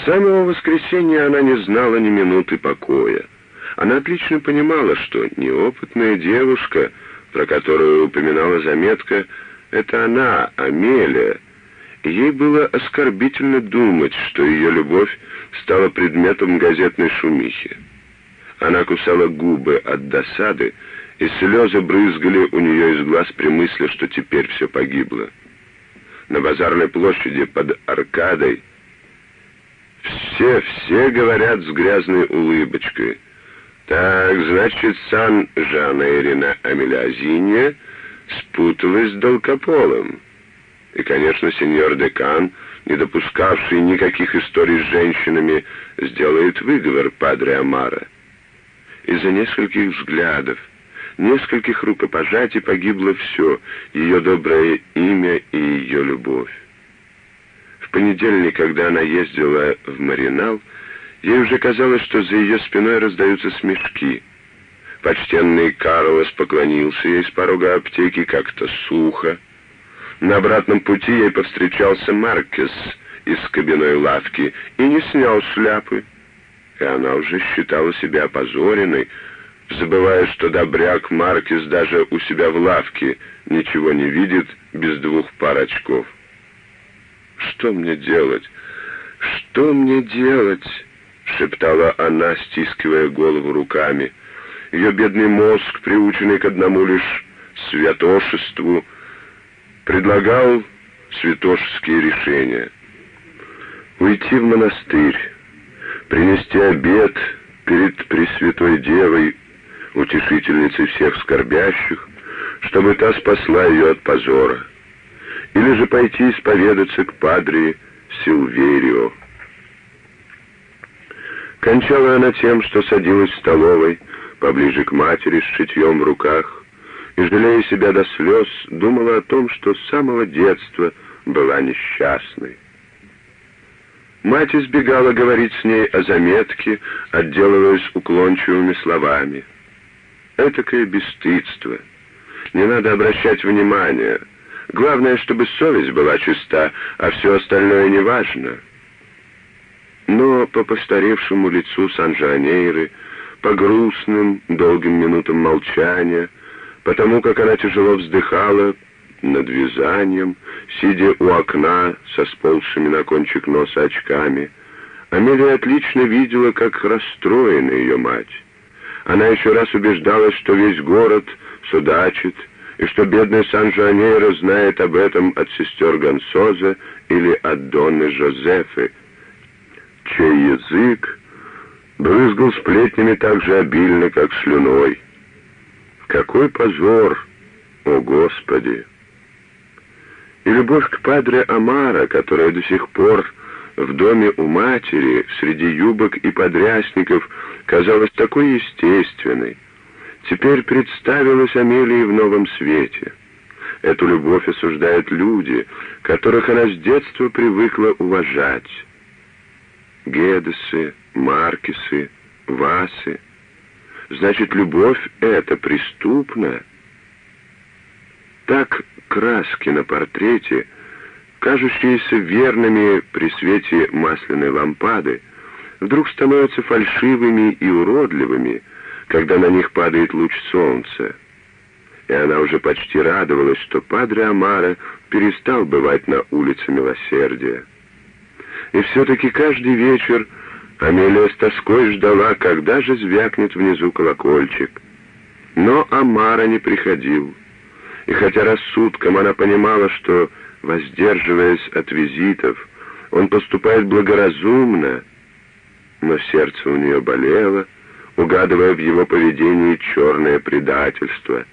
С самого воскресенья она не знала ни минуты покоя. Она отлично понимала, что неопытная девушка, про которую упоминала заметка, это она, Амелия. Ей было оскорбительно думать, что ее любовь стала предметом газетной шумихи. Она кусала губы от досады, и слезы брызгали у нее из глаз при мысли, что теперь все погибло. На базарной площади под аркадой все, все говорят с грязной улыбочкой. Так, значит, сан Жанна Ирина Амелиазинья спуталась с Долкополом. И, конечно, сеньор декан, не допускавший никаких историй с женщинами, сделает выговор падре Амара. Из-за нескольких взглядов, нескольких рукопожатий погибло все, ее доброе имя и ее любовь. Понедельник, когда она ездила в Маринал, ей уже казалось, что за ее спиной раздаются смешки. Почтенный Карлос поклонился ей с порога аптеки как-то сухо. На обратном пути ей повстречался Маркес из кабиной лавки и не снял шляпы. И она уже считала себя опозоренной, забывая, что добряк Маркес даже у себя в лавке ничего не видит без двух пар очков. «Что мне делать? Что мне делать?» — шептала она, стискивая голову руками. Ее бедный мозг, приученный к одному лишь святошеству, предлагал святошеские решения. Уйти в монастырь, принести обед перед Пресвятой Девой, утешительницей всех скорбящих, чтобы та спасла ее от позора или же пойти исповедаться к падре Силверио. Кончала она тем, что садилась в столовой, поближе к матери с шитьем в руках, и, жалея себя до слез, думала о том, что с самого детства была несчастной. Мать избегала говорить с ней о заметке, отделываясь уклончивыми словами. Этакое бесстыдство. Не надо обращать внимания — Главное, чтобы совесть была чиста, а все остальное не важно. Но по постаревшему лицу Санжанейры, по грустным, долгим минутам молчания, потому как она тяжело вздыхала над вязанием, сидя у окна со сползшими на кончик носа очками, Амелия отлично видела, как расстроена ее мать. Она еще раз убеждалась, что весь город судачит, и что бедный Сан-Жуанейро знает об этом от сестер Гонсоза или от Донны Жозефы, чей язык брызгал сплетнями так же обильно, как слюной. Какой позор, о Господи! И любовь к падре Амара, которая до сих пор в доме у матери, среди юбок и подрясников, казалась такой естественной, теперь представилась Амелии в новом свете. Эту любовь осуждают люди, которых она с детства привыкла уважать. Гедесы, Маркисы, Васы. Значит, любовь эта преступна. Так краски на портрете, кажущиеся верными при свете масляной лампады, вдруг становятся фальшивыми и уродливыми, когда на них падает луч солнца. И она уже почти радовалась, что Падре Амара перестал бывать на улице Милосердия. И все-таки каждый вечер Амелия с тоской ждала, когда же звякнет внизу колокольчик. Но Амара не приходил. И хотя рассудком она понимала, что, воздерживаясь от визитов, он поступает благоразумно, но сердце у нее болело, угадывая в его поведении черное предательство.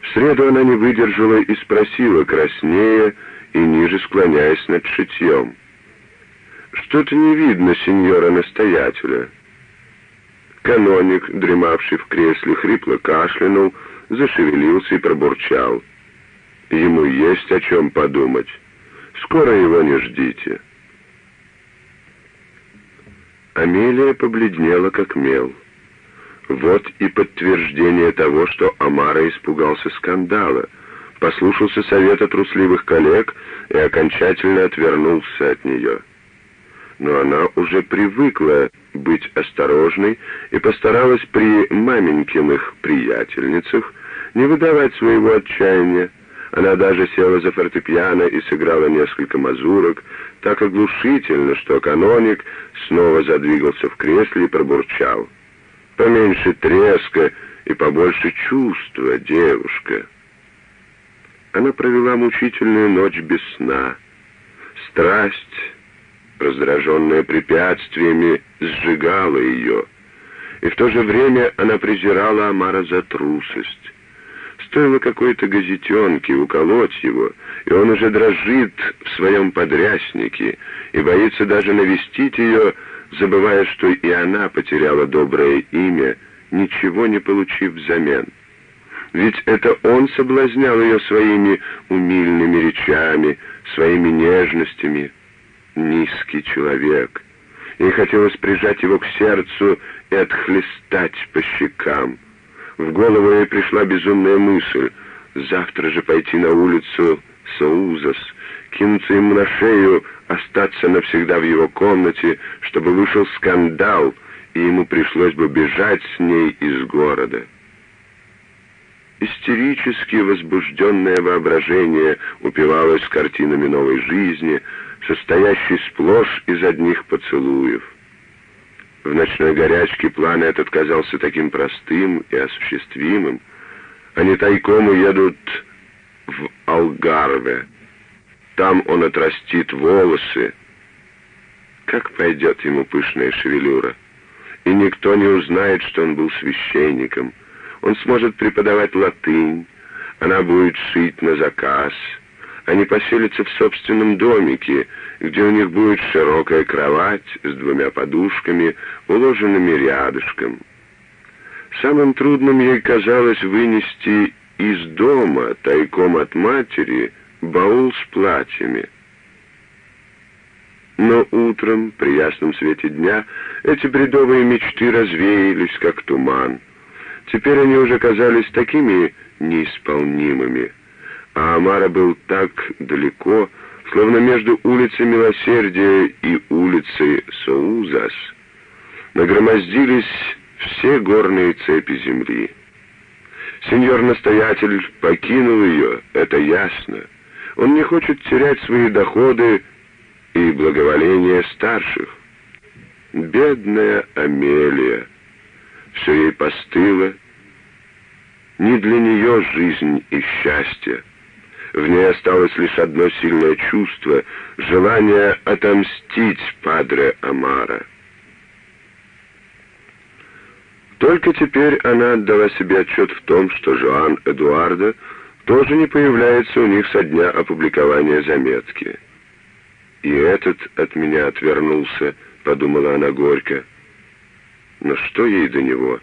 В среду она не выдержала и спросила краснее и ниже склоняясь над шитьем. «Что-то не видно сеньора-настоятеля». Каноник, дремавший в кресле, хрипло кашлянул, зашевелился и пробурчал. «Ему есть о чем подумать. Скоро его не ждите». Амелия побледнела, как мел. Вот и подтверждение того, что Амара испугался скандала, послушался совета трусливых коллег и окончательно отвернулся от нее. но она уже привыкла быть осторожной и постаралась при маменькиных приятельницах не выдавать своего отчаяния. Она даже села за фортепиано и сыграла несколько мазурок, так оглушительно, что каноник снова задвигался в кресле и пробурчал. «Поменьше треска и побольше чувства, девушка». Она провела мучительную ночь без сна. Страсть, раздраженная препятствиями, сжигала ее, и в то же время она презирала Амара за трусость. Стоило какой-то газетенке уколоть его, и он уже дрожит в своем подряснике и боится даже навестить ее, забывая, что и она потеряла доброе имя, ничего не получив взамен. Ведь это он соблазнял ее своими умильными речами, своими нежностями. Низкий человек. Ей хотелось прижать его к сердцу и отхлестать по щекам. В голову ей пришла безумная мысль завтра же пойти на улицу Соузас, кинуться ему на шею, остаться навсегда в его комнате, чтобы вышел скандал, и ему пришлось бы бежать с ней из города. Истерически возбужденное воображение упивалось картинами новой жизни, состоящей сплошь из одних поцелуев. В ночной горячке план этот казался таким простым и осуществимым. Они тайком уедут в Алгарве. Там он отрастит волосы. Как пойдет ему пышная шевелюра? И никто не узнает, что он был священником — он сможет преподавать латынь, она будет шить на заказ. Они поселятся в собственном домике, где у них будет широкая кровать с двумя подушками, уложенными рядышком. Самым трудным ей казалось вынести из дома, тайком от матери, баул с платьями. Но утром, при ясном свете дня, эти бредовые мечты развеялись, как туман. Теперь они уже казались такими неисполнимыми, а Амара был так далеко, словно между улицей Милосердия и улицей Соузас нагромоздились все горные цепи земли. Сеньор-настоятель покинул ее, это ясно. Он не хочет терять свои доходы и благоволение старших. Бедная Амелия! все ей постыло. Не для нее жизнь и счастье. В ней осталось лишь одно сильное чувство — желание отомстить Падре Амара. Только теперь она отдала себе отчет в том, что Жоан Эдуарда тоже не появляется у них со дня опубликования заметки. «И этот от меня отвернулся», — подумала она горько. Но что ей до него?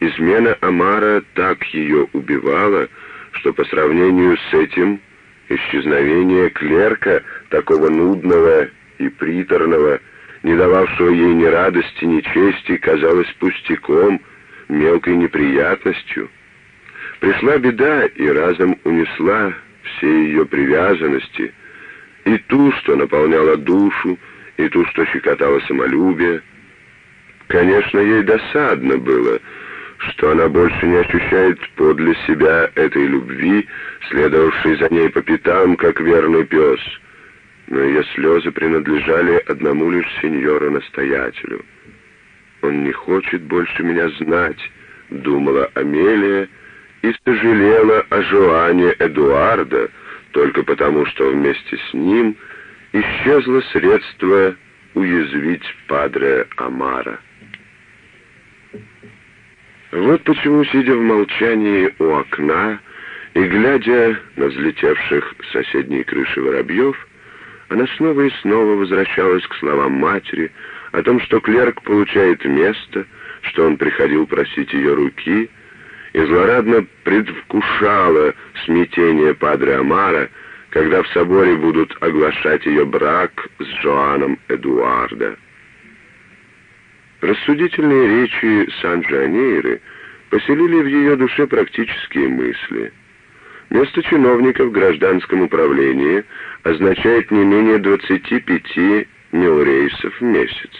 Измена Амара так ее убивала, что по сравнению с этим исчезновение клерка, такого нудного и приторного, не дававшего ей ни радости, ни чести, казалось пустяком, мелкой неприятностью. Пришла беда и разом унесла все ее привязанности, и ту, что наполняла душу, и ту, что щекотала самолюбие, Конечно, ей досадно было, что она больше не ощущает подле себя этой любви, следовавшей за ней по пятам, как верный пес. Но ее слезы принадлежали одному лишь сеньору-настоятелю. «Он не хочет больше меня знать», — думала Амелия, и сожалела о Жоане Эдуарда, только потому, что вместе с ним исчезло средство уязвить Падре Амара. Вот почему, сидя в молчании у окна и глядя на взлетевших с соседней крыши воробьев, она снова и снова возвращалась к словам матери о том, что клерк получает место, что он приходил просить ее руки, и злорадно предвкушала смятение Падре Амара, когда в соборе будут оглашать ее брак с Жоаном Эдуарда. Рассудительные речи Сан-Джанейры поселили в ее душе практические мысли. Место чиновника в гражданском управлении означает не менее 25 милрейсов в месяц.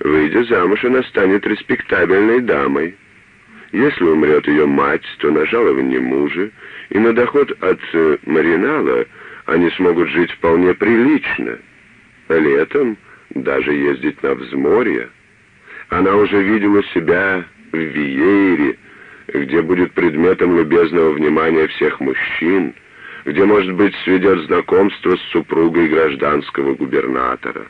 Выйдя замуж, она станет респектабельной дамой. Если умрет ее мать, то на жалование мужа и на доход от э, маринала они смогут жить вполне прилично. Летом даже ездить на взморье. Она уже видела себя в Виейре, где будет предметом любезного внимания всех мужчин, где, может быть, сведет знакомство с супругой гражданского губернатора.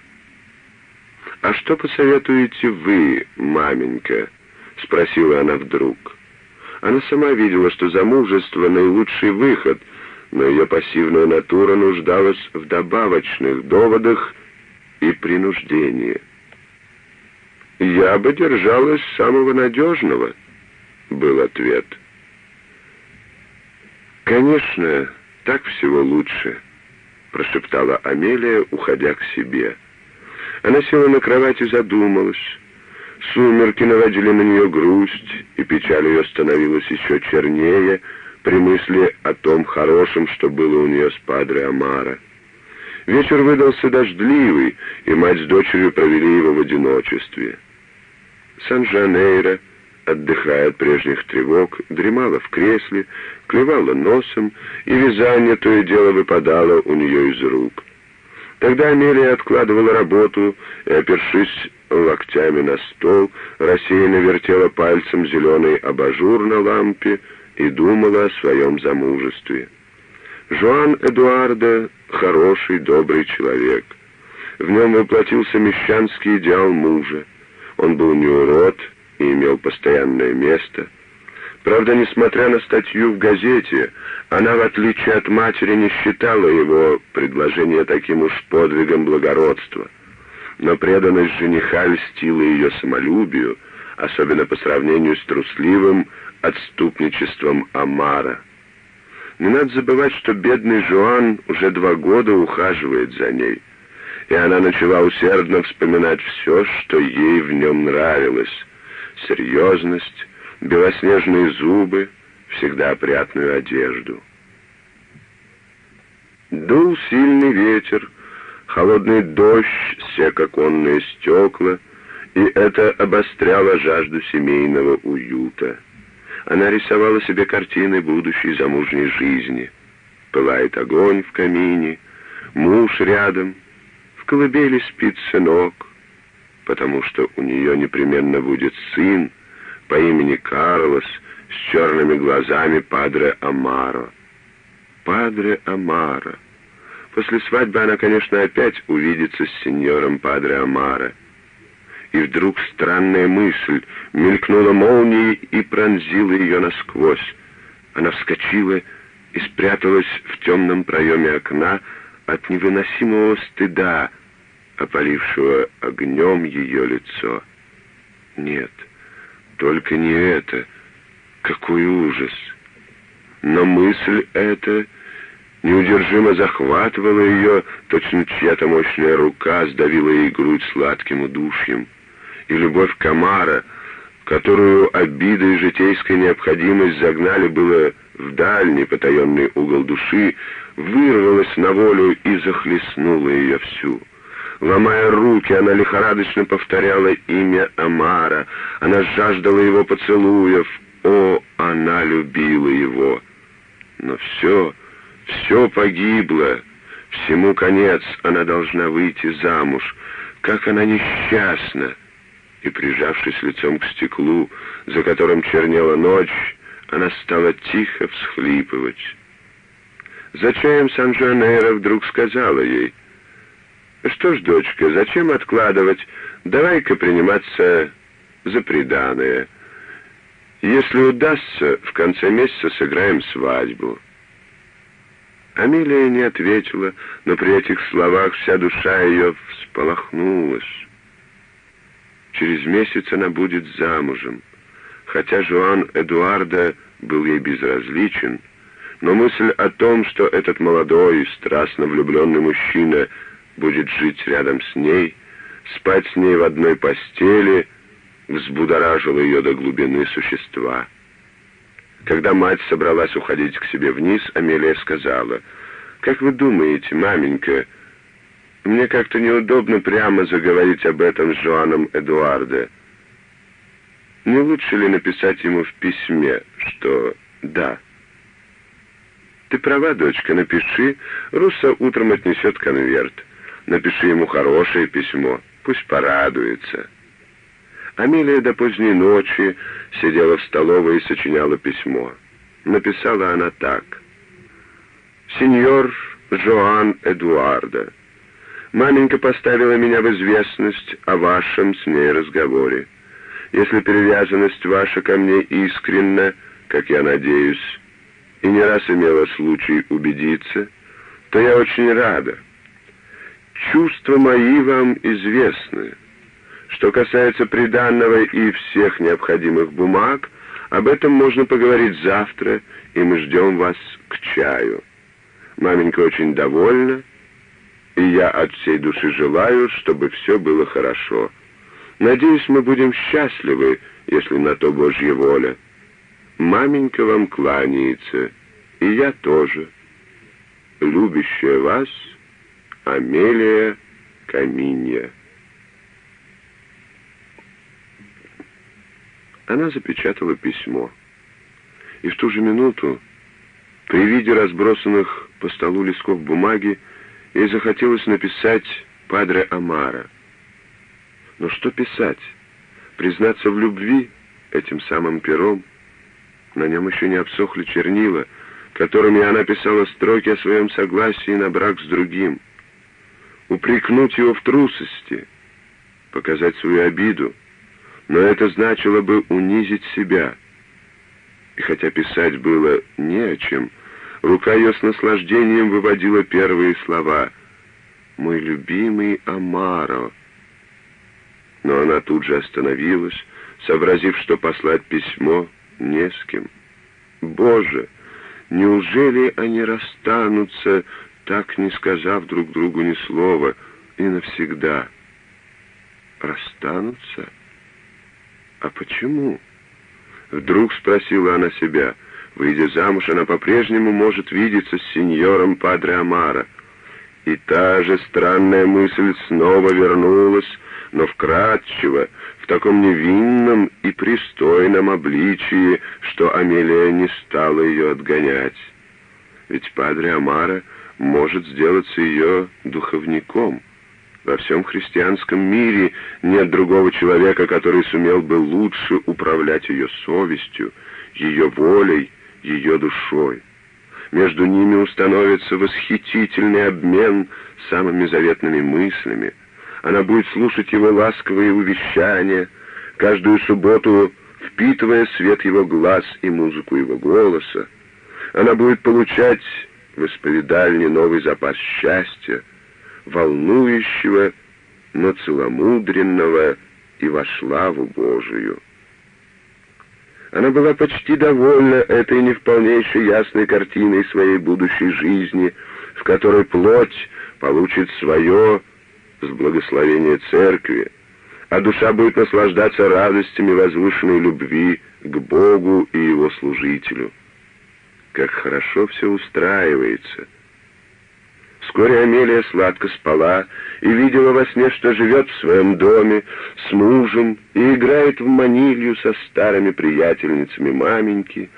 «А что посоветуете вы, маменька?» — спросила она вдруг. Она сама видела, что замужество — наилучший выход, но ее пассивная натура нуждалась в добавочных доводах и принуждении. «Я бы держалась самого надежного», — был ответ. «Конечно, так всего лучше», — прошептала Амелия, уходя к себе. Она села на кровать и задумалась. Сумерки наводили на нее грусть, и печаль ее становилась еще чернее при мысли о том хорошем, что было у нее с Падре Амара. Вечер выдался дождливый, и мать с дочерью провели его в одиночестве. Сан-Жанейро, отдыхая от прежних тревог, дремала в кресле, клевала носом, и вязание то и дело выпадало у нее из рук. Тогда Амелия откладывала работу и, опершись локтями на стол, рассеянно вертела пальцем зеленый абажур на лампе и думала о своем замужестве. Жуан Эдуардо — хороший, добрый человек. В нем воплотился мещанский идеал мужа. Он был не урод и имел постоянное место — Правда, несмотря на статью в газете, она, в отличие от матери, не считала его предложение таким уж подвигом благородства. Но преданность жениха льстила ее самолюбию, особенно по сравнению с трусливым отступничеством Амара. Не надо забывать, что бедный Жуан уже два года ухаживает за ней, и она начала усердно вспоминать все, что ей в нем нравилось. Серьезность, белоснежные зубы, всегда опрятную одежду. Дул сильный ветер, холодный дождь сек оконные стекла, и это обостряло жажду семейного уюта. Она рисовала себе картины будущей замужней жизни. Пылает огонь в камине, муж рядом, в колыбели спит сынок, потому что у нее непременно будет сын, по имени Карлос с черными глазами Падре Амаро. Падре Амаро. После свадьбы она, конечно, опять увидится с сеньором Падре Амаро. И вдруг странная мысль мелькнула молнией и пронзила ее насквозь. Она вскочила и спряталась в темном проеме окна от невыносимого стыда, опалившего огнем ее лицо. Нет, — только не это. Какой ужас! Но мысль эта неудержимо захватывала ее, точно чья-то мощная рука сдавила ей грудь сладким удушьем. И любовь Камара, которую обида и житейская необходимость загнали было в дальний потаенный угол души, вырвалась на волю и захлестнула ее всю. Ломая руки, она лихорадочно повторяла имя Амара. Она жаждала его поцелуев. О, она любила его. Но все, все погибло. Всему конец. Она должна выйти замуж. Как она несчастна. И, прижавшись лицом к стеклу, за которым чернела ночь, она стала тихо всхлипывать. За чаем Сан-Жанейро вдруг сказала ей — что ж, дочка, зачем откладывать? Давай-ка приниматься за приданое. Если удастся, в конце месяца сыграем свадьбу. Амелия не ответила, но при этих словах вся душа ее всполохнулась. Через месяц она будет замужем. Хотя Жуан Эдуарда был ей безразличен, но мысль о том, что этот молодой и страстно влюбленный мужчина — будет жить рядом с ней, спать с ней в одной постели, взбудоражило ее до глубины существа. Когда мать собралась уходить к себе вниз, Амелия сказала, «Как вы думаете, маменька, Мне как-то неудобно прямо заговорить об этом с Жоаном Эдуарде. Не лучше ли написать ему в письме, что «да». Ты права, дочка, напиши. Русса утром отнесет конверт. Напиши ему хорошее письмо, пусть порадуется. Амелия до поздней ночи сидела в столовой и сочиняла письмо. Написала она так. «Сеньор Жоан Эдуарда, маменька поставила меня в известность о вашем с ней разговоре. Если привязанность ваша ко мне искренна, как я надеюсь, и не раз имела случай убедиться, то я очень рада. Чувства мои вам известны. Что касается приданного и всех необходимых бумаг, об этом можно поговорить завтра, и мы ждем вас к чаю. Маменька очень довольна, и я от всей души желаю, чтобы все было хорошо. Надеюсь, мы будем счастливы, если на то Божья воля. Маменька вам кланяется, и я тоже. Любящая вас Амелия Каминья. Она запечатала письмо. И в ту же минуту, при виде разбросанных по столу листков бумаги, ей захотелось написать «Падре Амара». Но что писать? Признаться в любви этим самым пером? На нем еще не обсохли чернила, которыми она писала строки о своем согласии на брак с другим. Упрекнуть его в трусости, показать свою обиду, но это значило бы унизить себя. И хотя писать было не о чем, рука ее с наслаждением выводила первые слова «Мой любимый Амаро». Но она тут же остановилась, сообразив, что послать письмо не с кем. Боже, неужели они расстанутся, так не сказав друг другу ни слова, и навсегда? Расстанутся? А почему? Вдруг спросила она себя. Выйдя замуж, она по-прежнему может видеться с сеньором Падре Амара. И та же странная мысль снова вернулась, но вкратчиво, в таком невинном и пристойном обличии, что Амелия не стала ее отгонять. Ведь Падре Амара может сделаться ее духовником. Во всем христианском мире нет другого человека, который сумел бы лучше управлять ее совестью, ее волей, ее душой. Между ними установится восхитительный обмен самыми заветными мыслями, она будет слушать его ласковые увещания, каждую субботу впитывая свет его глаз и музыку его голоса. Она будет получать в исповедальне новый запас счастья, волнующего, но целомудренного и во славу Божию. Она была почти довольна этой не вполне еще ясной картиной своей будущей жизни, в которой плоть получит свое с благословения церкви, а душа будет наслаждаться радостями возвышенной любви к Богу и Его служителю. Как хорошо все устраивается. Вскоре Амелия сладко спала и видела во сне, что живет в своем доме с мужем и играет в манилью со старыми приятельницами маменьки,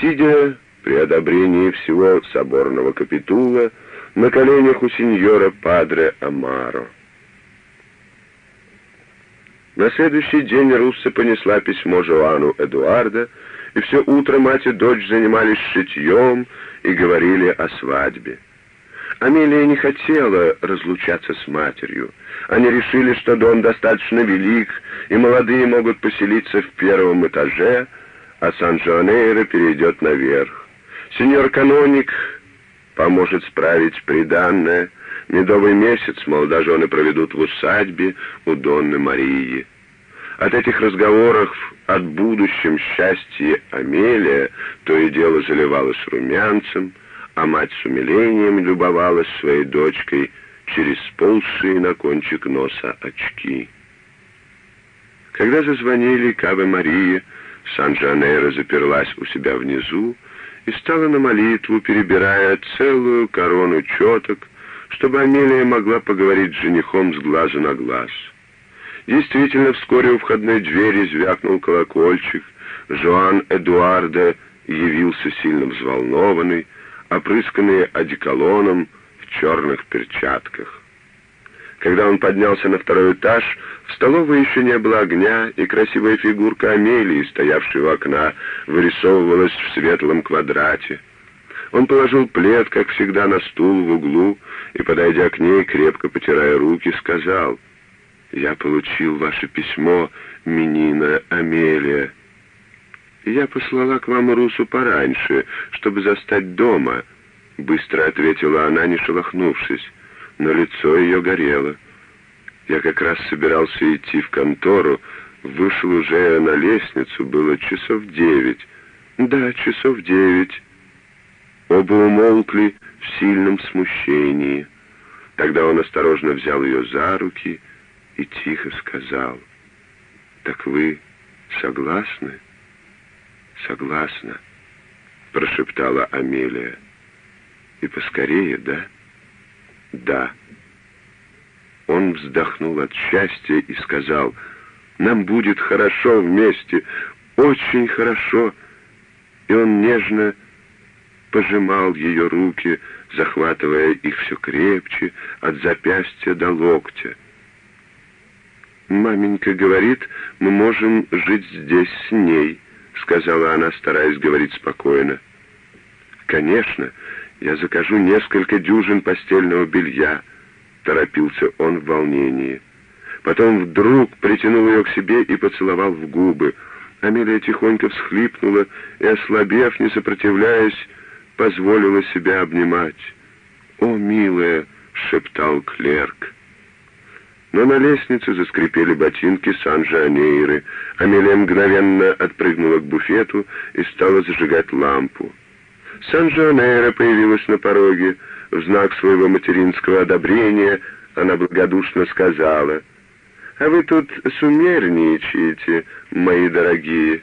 сидя при одобрении всего соборного капитула, на коленях у сеньора Падре Амаро. На следующий день Русса понесла письмо Жоану Эдуарда, и все утро мать и дочь занимались шитьем и говорили о свадьбе. Амелия не хотела разлучаться с матерью. Они решили, что дом достаточно велик, и молодые могут поселиться в первом этаже, а Сан-Жуанейро перейдет наверх. Сеньор-каноник поможет справить приданное. Медовый месяц молодожены проведут в усадьбе у Донны Марии. От этих разговоров от будущем счастье Амелия то и дело заливалась румянцем, а мать с умилением любовалась своей дочкой через полшие на кончик носа очки. Когда зазвонили Каве Мария, Сан-Жанейро заперлась у себя внизу, и стала на молитву, перебирая целую корону четок, чтобы Амелия могла поговорить с женихом с глазу на глаз. Действительно, вскоре у входной двери звякнул колокольчик, Жоан Эдуарда явился сильно взволнованный, опрысканный одеколоном в черных перчатках. Когда он поднялся на второй этаж, в столовой еще не было огня, и красивая фигурка Амелии, стоявшей у окна, вырисовывалась в светлом квадрате. Он положил плед, как всегда, на стул в углу и, подойдя к ней, крепко потирая руки, сказал, «Я получил ваше письмо, Минина Амелия. Я послала к вам Русу пораньше, чтобы застать дома», — быстро ответила она, не шелохнувшись но лицо ее горело. Я как раз собирался идти в контору, вышел уже на лестницу, было часов девять. Да, часов девять. Оба умолкли в сильном смущении. Тогда он осторожно взял ее за руки и тихо сказал, «Так вы согласны?» «Согласна», — прошептала Амелия. «И поскорее, да?» «Да». Он вздохнул от счастья и сказал, «Нам будет хорошо вместе, очень хорошо». И он нежно пожимал ее руки, захватывая их все крепче, от запястья до локтя. «Маменька говорит, мы можем жить здесь с ней», — сказала она, стараясь говорить спокойно. «Конечно, я закажу несколько дюжин постельного белья», — торопился он в волнении. Потом вдруг притянул ее к себе и поцеловал в губы. Амелия тихонько всхлипнула и, ослабев, не сопротивляясь, позволила себя обнимать. «О, милая!» — шептал клерк. Но на лестнице заскрипели ботинки Сан-Жанейры. Амелия мгновенно отпрыгнула к буфету и стала зажигать лампу. Сан-Жанейро появилась на пороге. В знак своего материнского одобрения она благодушно сказала, «А вы тут сумерничаете, мои дорогие».